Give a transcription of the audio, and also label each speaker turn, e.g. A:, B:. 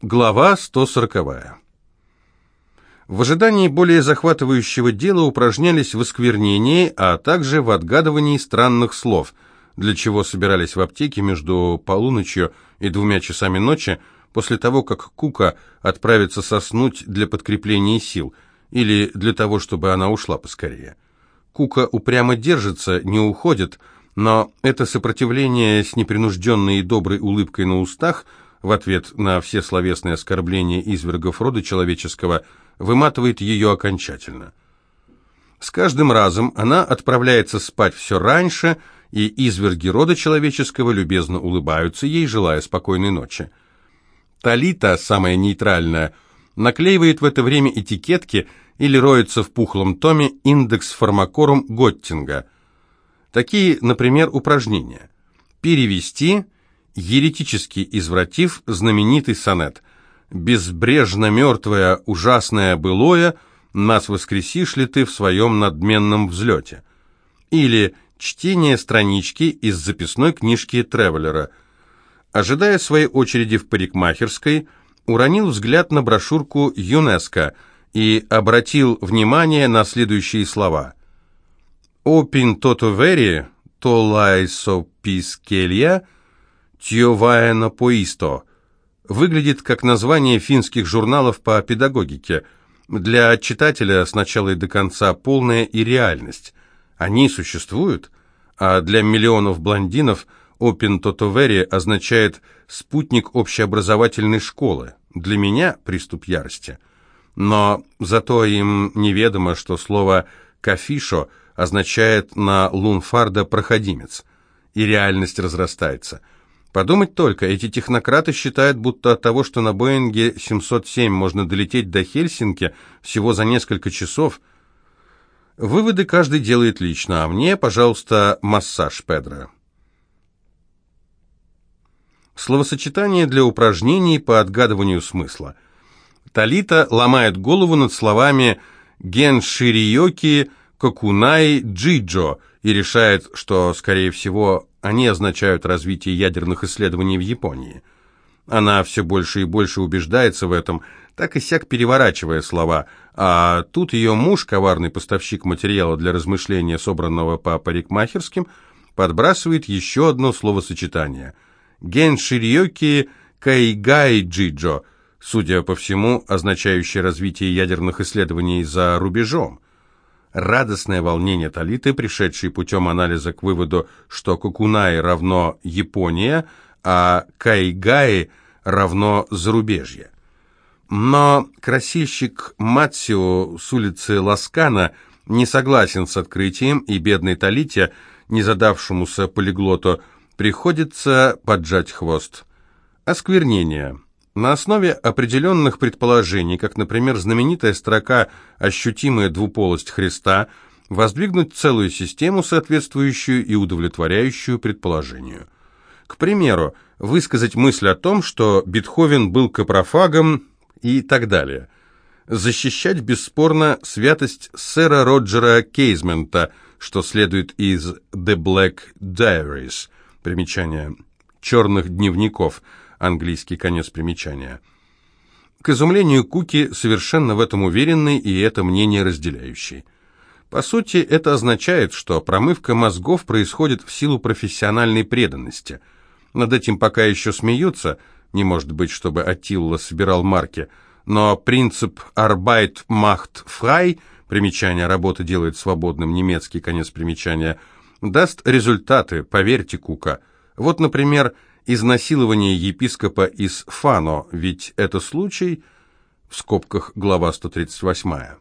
A: Глава 140. В ожидании более захватывающего дела упражнялись в осквернении, а также в отгадывании странных слов, для чего собирались в аптеке между полуночью и двумя часами ночи, после того, как Кука отправится соснуть для подкрепления сил, или для того, чтобы она ушла поскорее. Кука упрямо держится, не уходит, но это сопротивление с непринужденной и доброй улыбкой на устах – в ответ на все словесные оскорбления извергов рода человеческого, выматывает ее окончательно. С каждым разом она отправляется спать все раньше, и изверги рода человеческого любезно улыбаются ей, желая спокойной ночи. Талита, самая нейтральная, наклеивает в это время этикетки или роется в пухлом томе «Индекс фармакорум Готтинга». Такие, например, упражнения. Перевести – еретически извратив знаменитый сонет «Безбрежно мертвое, ужасное былое, нас воскресишь ли ты в своем надменном взлете?» или чтение странички из записной книжки Тревелера. Ожидая своей очереди в парикмахерской, уронил взгляд на брошюрку ЮНЕСКО и обратил внимание на следующие слова. «Опин тото вери, то лайсо пискелья», «Тьоваена поисто» выглядит как название финских журналов по педагогике. Для читателя с начала и до конца полная и реальность. Они существуют, а для миллионов блондинов «Опен Тотовери» означает «спутник общеобразовательной школы». Для меня приступ ярости. Но зато им неведомо, что слово «кафишо» означает на лунфарда «проходимец», и реальность разрастается – Подумать только, эти технократы считают, будто от того, что на Боинге 707 можно долететь до Хельсинки всего за несколько часов. Выводы каждый делает лично, а мне, пожалуйста, массаж Педро. Словосочетание для упражнений по отгадыванию смысла. Талита ломает голову над словами «геншириоки», «кокунай», «джиджо» и решает, что, скорее всего, они означают развитие ядерных исследований в Японии. Она все больше и больше убеждается в этом, так и сяк переворачивая слова, а тут ее муж, коварный поставщик материала для размышления, собранного по парикмахерским, подбрасывает еще одно словосочетание. «Генширьоки кайгай джиджо», судя по всему, означающее развитие ядерных исследований за рубежом. Радостное волнение Талиты, пришедшей путем анализа к выводу, что Кукунай равно Япония, а Кайгаи равно зарубежье. Но красильщик Мацио с улицы Ласкана не согласен с открытием, и бедной Талите, не задавшемуся полиглоту, приходится поджать хвост. Осквернение. На основе определенных предположений, как, например, знаменитая строка «ощутимая двуполость Христа», воздвигнуть целую систему, соответствующую и удовлетворяющую предположению. К примеру, высказать мысль о том, что Бетховен был капрофагом и так далее. Защищать бесспорно святость сэра Роджера Кейзмента, что следует из «The Black Diaries», примечание «черных дневников», Английский конец примечания. К изумлению Куки совершенно в этом уверенный и это мнение разделяющий. По сути, это означает, что промывка мозгов происходит в силу профессиональной преданности. Над этим пока еще смеются, не может быть, чтобы Аттилла собирал марки, но принцип «Arbeit macht frei» примечание «работа делает свободным» немецкий конец примечания даст результаты, поверьте, Кука. Вот, например, изнасилование епископа из Фано, ведь это случай, в скобках глава 138.